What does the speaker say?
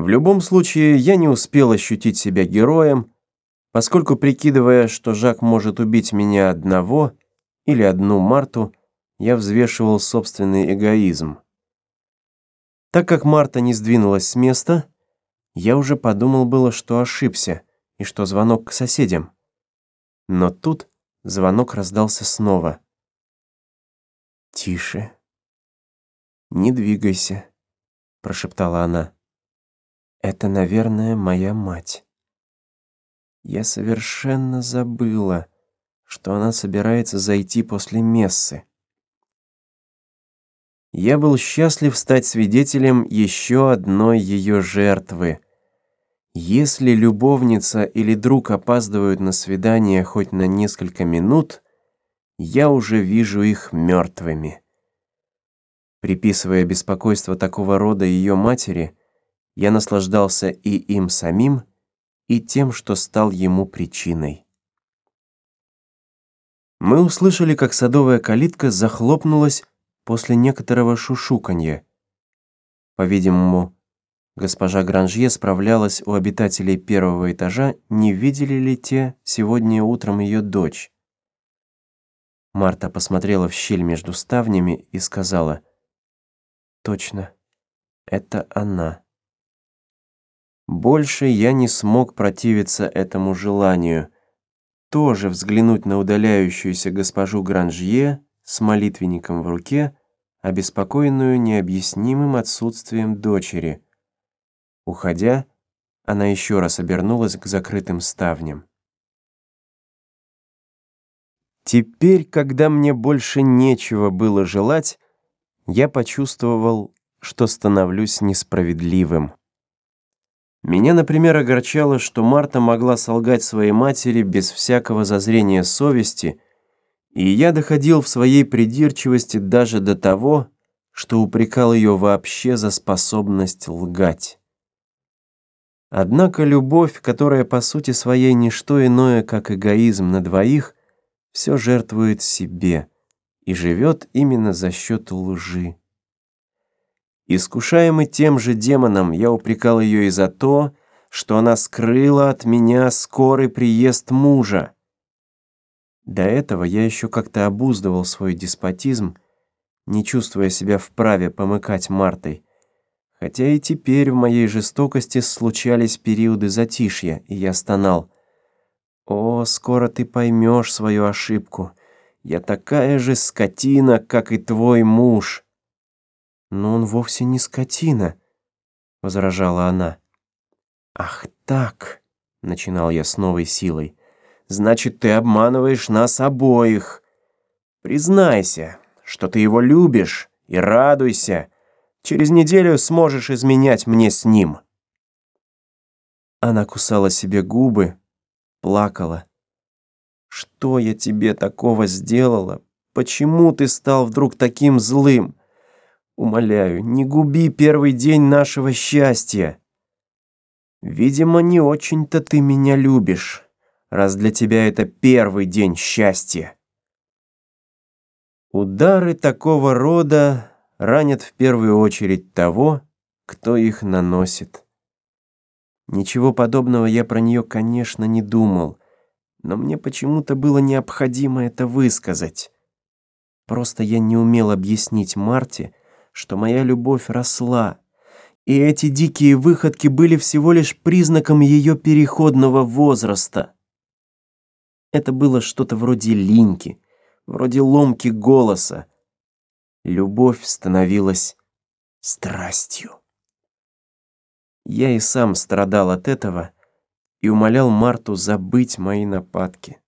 В любом случае, я не успел ощутить себя героем, поскольку, прикидывая, что Жак может убить меня одного или одну Марту, я взвешивал собственный эгоизм. Так как Марта не сдвинулась с места, я уже подумал было, что ошибся и что звонок к соседям. Но тут звонок раздался снова. «Тише. Не двигайся», — прошептала она. Это, наверное, моя мать. Я совершенно забыла, что она собирается зайти после мессы. Я был счастлив стать свидетелем еще одной ее жертвы. Если любовница или друг опаздывают на свидание хоть на несколько минут, я уже вижу их мертвыми. Приписывая беспокойство такого рода ее матери, я наслаждался и им самим, и тем, что стал ему причиной. Мы услышали, как садовая калитка захлопнулась после некоторого шушуканья. По-видимому, госпожа Гранжье справлялась у обитателей первого этажа, не видели ли те сегодня утром ее дочь. Марта посмотрела в щель между ставнями и сказала, «Точно, это она». Больше я не смог противиться этому желанию. Тоже взглянуть на удаляющуюся госпожу Гранжье с молитвенником в руке, обеспокоенную необъяснимым отсутствием дочери. Уходя, она еще раз обернулась к закрытым ставням. Теперь, когда мне больше нечего было желать, я почувствовал, что становлюсь несправедливым. Меня, например, огорчало, что Марта могла солгать своей матери без всякого зазрения совести, и я доходил в своей придирчивости даже до того, что упрекал ее вообще за способность лгать. Однако любовь, которая по сути своей не что иное, как эгоизм на двоих, все жертвует себе и живет именно за счет лжи. Искушаемый тем же демоном, я упрекал ее и за то, что она скрыла от меня скорый приезд мужа. До этого я еще как-то обуздывал свой деспотизм, не чувствуя себя вправе помыкать Мартой, хотя и теперь в моей жестокости случались периоды затишья, и я стонал. «О, скоро ты поймешь свою ошибку. Я такая же скотина, как и твой муж» но он вовсе не скотина», — возражала она. «Ах так», — начинал я с новой силой, — «значит, ты обманываешь нас обоих. Признайся, что ты его любишь, и радуйся. Через неделю сможешь изменять мне с ним». Она кусала себе губы, плакала. «Что я тебе такого сделала? Почему ты стал вдруг таким злым?» Умоляю, не губи первый день нашего счастья. Видимо, не очень-то ты меня любишь, раз для тебя это первый день счастья. Удары такого рода ранят в первую очередь того, кто их наносит. Ничего подобного я про нее, конечно, не думал, но мне почему-то было необходимо это высказать. Просто я не умел объяснить Марте, что моя любовь росла, и эти дикие выходки были всего лишь признаком ее переходного возраста. Это было что-то вроде линьки, вроде ломки голоса. Любовь становилась страстью. Я и сам страдал от этого и умолял Марту забыть мои нападки.